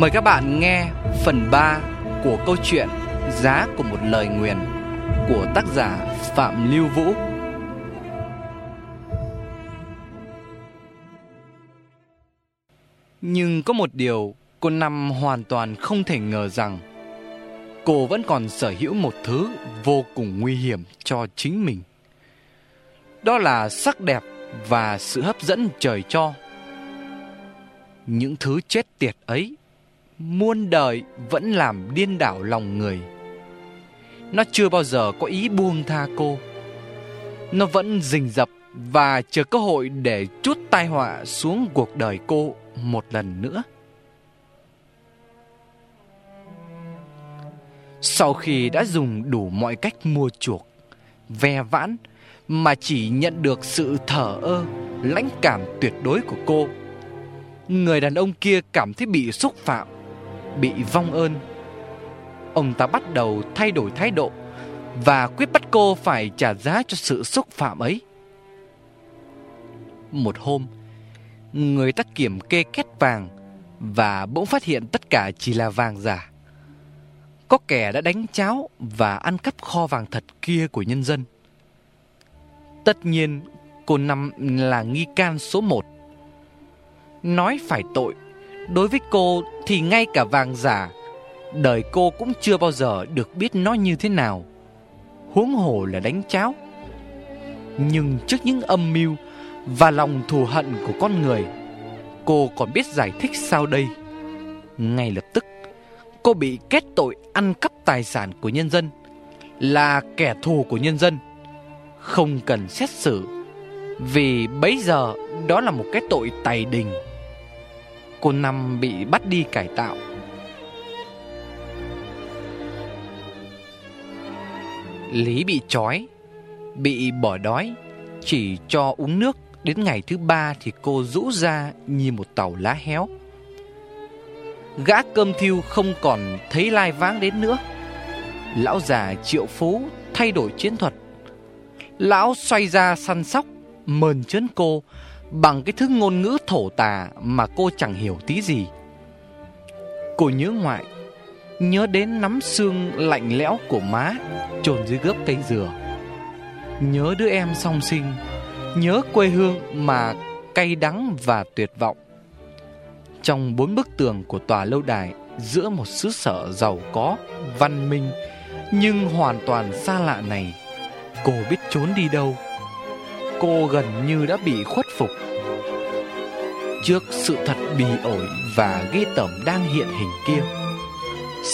Mời các bạn nghe phần 3 của câu chuyện Giá của một lời nguyền của tác giả Phạm Lưu Vũ. Nhưng có một điều cô Năm hoàn toàn không thể ngờ rằng, cô vẫn còn sở hữu một thứ vô cùng nguy hiểm cho chính mình. Đó là sắc đẹp và sự hấp dẫn trời cho. Những thứ chết tiệt ấy muôn đời vẫn làm điên đảo lòng người. Nó chưa bao giờ có ý buông tha cô. Nó vẫn rình rập và chờ cơ hội để chút tai họa xuống cuộc đời cô một lần nữa. Sau khi đã dùng đủ mọi cách mua chuộc, ve vãn mà chỉ nhận được sự thở ơ, lãnh cảm tuyệt đối của cô, người đàn ông kia cảm thấy bị xúc phạm bị vong ơn. Ông ta bắt đầu thay đổi thái độ và quyết bắt cô phải trả giá cho sự xúc phạm ấy. Một hôm, người ta kiểm kê két vàng và bỗng phát hiện tất cả chỉ là vàng giả. Có kẻ đã đánh cháo và ăn cắp kho vàng thật kia của nhân dân. Tất nhiên, cô Năm là nghi can số một. Nói phải tội Đối với cô thì ngay cả vàng giả, Đời cô cũng chưa bao giờ được biết nó như thế nào. Huống hồ là đánh cháo. Nhưng trước những âm mưu Và lòng thù hận của con người, Cô còn biết giải thích sao đây. Ngay lập tức, Cô bị kết tội ăn cắp tài sản của nhân dân, Là kẻ thù của nhân dân. Không cần xét xử, Vì bấy giờ đó là một cái tội tài đình. Cô Năm bị bắt đi cải tạo. Lý bị trói, Bị bỏ đói, Chỉ cho uống nước. Đến ngày thứ ba thì cô rũ ra như một tàu lá héo. Gã cơm thiêu không còn thấy lai váng đến nữa. Lão già triệu phú thay đổi chiến thuật. Lão xoay ra săn sóc, Mờn chấn cô bằng cái thứ ngôn ngữ thổ tà mà cô chẳng hiểu tí gì. Cô nhớ ngoại, nhớ đến nắm xương lạnh lẽo của má chôn dưới gốc cây dừa. Nhớ đứa em song sinh, nhớ quê hương mà cay đắng và tuyệt vọng. Trong bốn bức tường của tòa lâu đài giữa một xứ sở giàu có, văn minh nhưng hoàn toàn xa lạ này, cô biết trốn đi đâu cô gần như đã bị khuất phục. Trước sự thật bì ổi và ghi tởm đang hiện hình kia,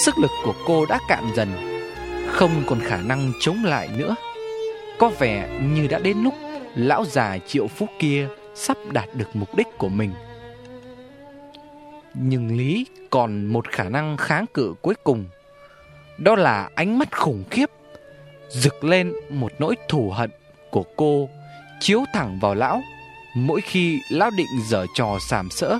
Sức lực của cô đã cạn dần, Không còn khả năng chống lại nữa. Có vẻ như đã đến lúc Lão già triệu phúc kia Sắp đạt được mục đích của mình. Nhưng Lý còn một khả năng kháng cự cuối cùng, Đó là ánh mắt khủng khiếp, Rực lên một nỗi thù hận của cô chiếu thẳng vào lão mỗi khi lão định dở trò sàm sỡ.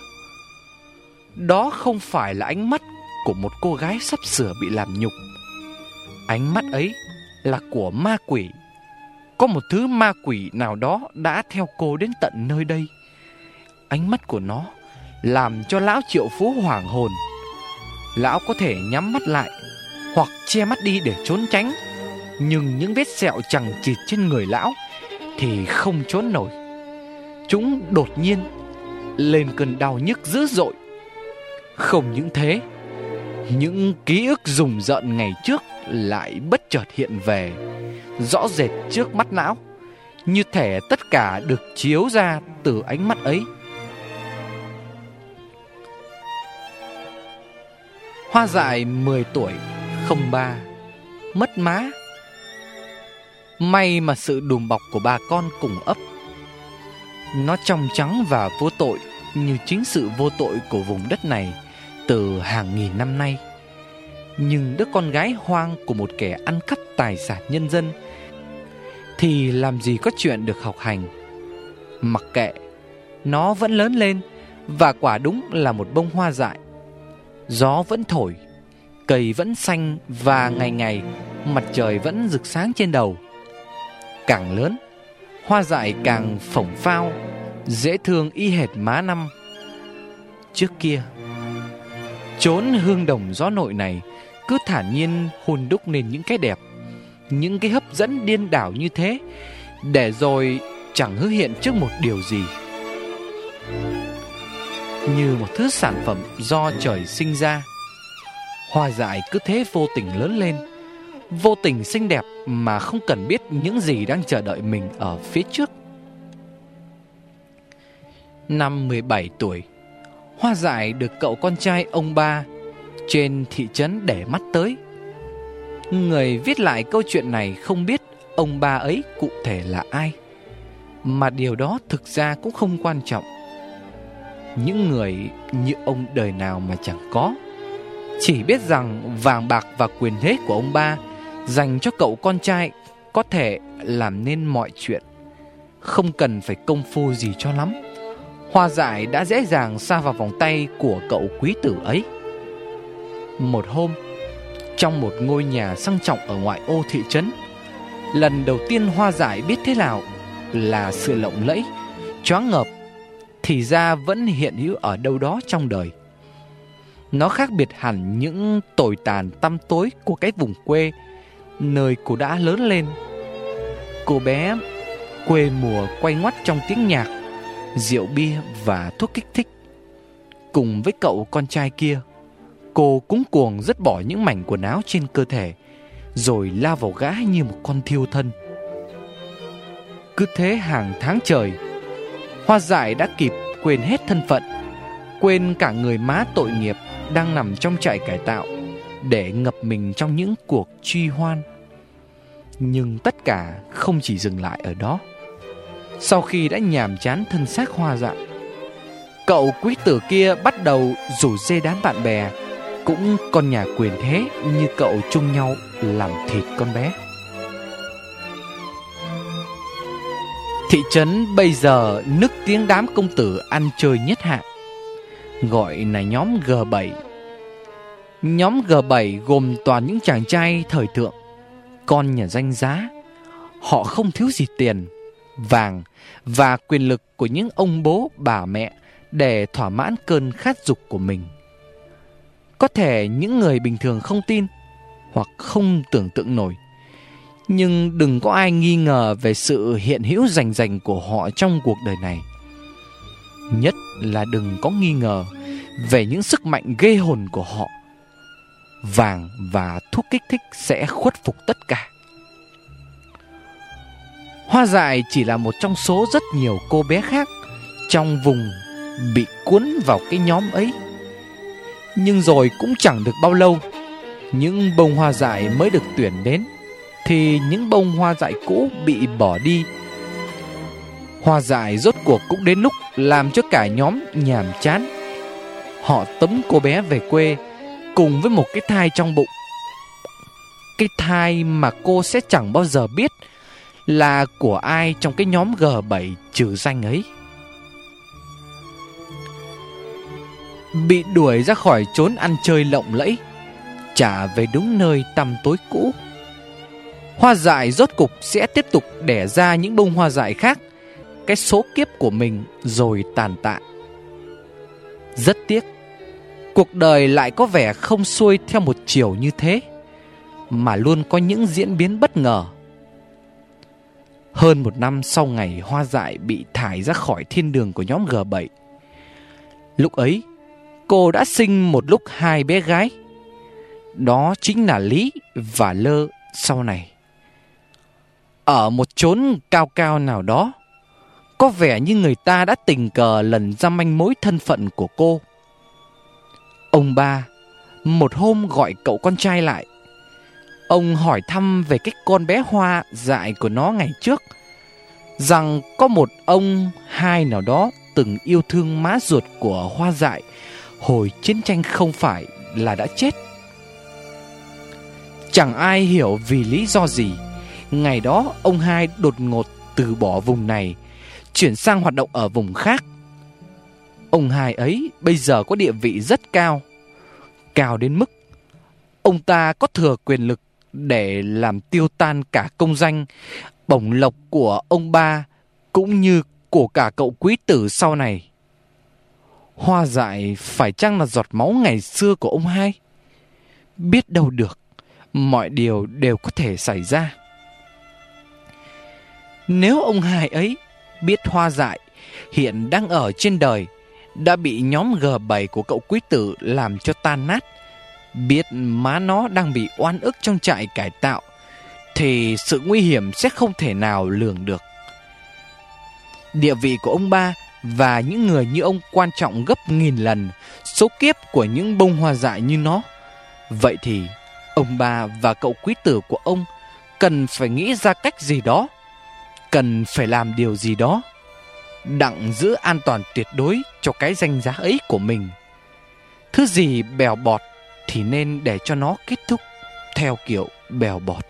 Đó không phải là ánh mắt của một cô gái sắp sửa bị làm nhục. Ánh mắt ấy là của ma quỷ. Có một thứ ma quỷ nào đó đã theo cô đến tận nơi đây. Ánh mắt của nó làm cho lão triệu phú hoảng hồn. Lão có thể nhắm mắt lại hoặc che mắt đi để trốn tránh. Nhưng những vết sẹo chẳng chịt trên người lão thì không trốn nổi. Chúng đột nhiên lên cơn đau nhức dữ dội. Không những thế, những ký ức rùng rợn ngày trước lại bất chợt hiện về, rõ rệt trước mắt não, như thể tất cả được chiếu ra từ ánh mắt ấy. Hoa dại 10 tuổi, không ba, mất má May mà sự đùm bọc của bà con cùng ấp nó trong trắng và vô tội Như chính sự vô tội của vùng đất này Từ hàng nghìn năm nay. Nhưng đứa con gái hoang của một kẻ ăn cắp tài sản nhân dân Thì làm gì có chuyện được học hành? Mặc kệ, Nó vẫn lớn lên Và quả đúng là một bông hoa dại. Gió vẫn thổi, Cây vẫn xanh Và ngày ngày Mặt trời vẫn rực sáng trên đầu. Càng lớn Hoa dại càng phổng phao Dễ thương y hệt má năm Trước kia trốn hương đồng gió nội này cứ thản nhiên hồn đúc nên những cái đẹp, những cái hấp dẫn điên đảo như thế, để rồi chẳng hứa hiện trước một điều gì. Như một thứ sản phẩm do trời sinh ra, hoa dại cứ thế vô tình lớn lên, vô tình xinh đẹp mà không cần biết những gì đang chờ đợi mình ở phía trước. Năm 17 tuổi, Hoa dại được cậu con trai ông ba trên thị trấn để mắt tới. Người viết lại câu chuyện này không biết ông ba ấy cụ thể là ai. Mà điều đó thực ra cũng không quan trọng. Những người như ông đời nào mà chẳng có. Chỉ biết rằng vàng bạc và quyền thế của ông ba dành cho cậu con trai có thể làm nên mọi chuyện. Không cần phải công phu gì cho lắm. Hoa Giải đã dễ dàng xa vào vòng tay của cậu quý tử ấy. Một hôm, trong một ngôi nhà sang trọng ở ngoại ô thị trấn, lần đầu tiên Hoa Giải biết thế nào là sự lộng lẫy, choáng ngợp, thì ra vẫn hiện hữu ở đâu đó trong đời. Nó khác biệt hẳn những tồi tàn tăm tối của cái vùng quê, nơi cô đã lớn lên. Cô bé quê mùa quay ngoắt trong tiếng nhạc rượu bia và thuốc kích thích. Cùng với cậu con trai kia, cô cũng cuồng dứt bỏ những mảnh quần áo trên cơ thể, rồi lao vào gã như một con thiêu thân. Cứ thế hàng tháng trời, Hoa dại đã kịp quên hết thân phận, quên cả người má tội nghiệp đang nằm trong trại cải tạo để ngập mình trong những cuộc truy hoan. Nhưng tất cả không chỉ dừng lại ở đó. Sau khi đã nhàm chán thân xác hoa dạng, Cậu quý tử kia bắt đầu rủ dê đám bạn bè Cũng con nhà quyền thế như cậu chung nhau làm thịt con bé Thị trấn bây giờ nức tiếng đám công tử ăn chơi nhất hạng Gọi là nhóm G7 Nhóm G7 gồm toàn những chàng trai thời thượng, Con nhà danh giá Họ không thiếu gì tiền, vàng và quyền lực của những ông bố, bà mẹ để thỏa mãn cơn khát dục của mình. Có thể những người bình thường không tin hoặc không tưởng tượng nổi. Nhưng đừng có ai nghi ngờ về sự hiện hữu rành rành của họ trong cuộc đời này. Nhất là đừng có nghi ngờ về những sức mạnh ghê hồn của họ. Vàng và thuốc kích thích sẽ khuất phục tất cả. Hoa dại chỉ là một trong số rất nhiều cô bé khác trong vùng bị cuốn vào cái nhóm ấy. Nhưng rồi cũng chẳng được bao lâu, những bông hoa dại mới được tuyển đến, thì những bông hoa dại cũ bị bỏ đi. Hoa dại rốt cuộc cũng đến lúc làm cho cả nhóm nhàm chán. Họ tấm cô bé về quê cùng với một cái thai trong bụng. Cái thai mà cô sẽ chẳng bao giờ biết là của ai trong cái nhóm G7 trừ danh ấy. Bị đuổi ra khỏi trốn ăn chơi lộng lẫy, trả về đúng nơi tăm tối cũ. Hoa dại rốt cục sẽ tiếp tục đẻ ra những bông hoa dại khác, cái số kiếp của mình rồi tàn tạ. Rất tiếc, cuộc đời lại có vẻ không xuôi theo một chiều như thế, mà luôn có những diễn biến bất ngờ hơn một năm sau ngày hoa dại bị thải ra khỏi thiên đường của nhóm G7. Lúc ấy, cô đã sinh một lúc hai bé gái. Đó chính là Lý và Lơ sau này. Ở một chốn cao cao nào đó, có vẻ như người ta đã tình cờ lần ra manh mối thân phận của cô. Ông ba, một hôm gọi cậu con trai lại. Ông hỏi thăm về cái con bé hoa dại của nó ngày trước, Rằng có một ông hai nào đó từng yêu thương má ruột của hoa dại, Hồi chiến tranh không phải là đã chết. Chẳng ai hiểu vì lý do gì, Ngày đó ông hai đột ngột từ bỏ vùng này, Chuyển sang hoạt động ở vùng khác. Ông hai ấy bây giờ có địa vị rất cao Cao đến mức Ông ta có thừa quyền lực để làm tiêu tan cả công danh, bổng lộc của ông ba cũng như của cả cậu quý tử sau này. Hoa dại phải chăng là giọt máu ngày xưa của ông hai? Biết đâu được, mọi điều đều có thể xảy ra. Nếu ông hai ấy biết hoa dại hiện đang ở trên đời đã bị nhóm G7 của cậu quý tử làm cho tan nát, biết má nó đang bị oan ức trong trại cải tạo, thì sự nguy hiểm sẽ không thể nào lường được. Địa vị của ông ba và những người như ông quan trọng gấp nghìn lần số kiếp của những bông hoa dại như nó. Vậy thì ông ba và cậu quý tử của ông cần phải nghĩ ra cách gì đó, cần phải làm điều gì đó, đặng giữ an toàn tuyệt đối cho cái danh giá ấy của mình. Thứ gì bèo bọt thì nên để cho nó kết thúc theo kiểu bèo bọt.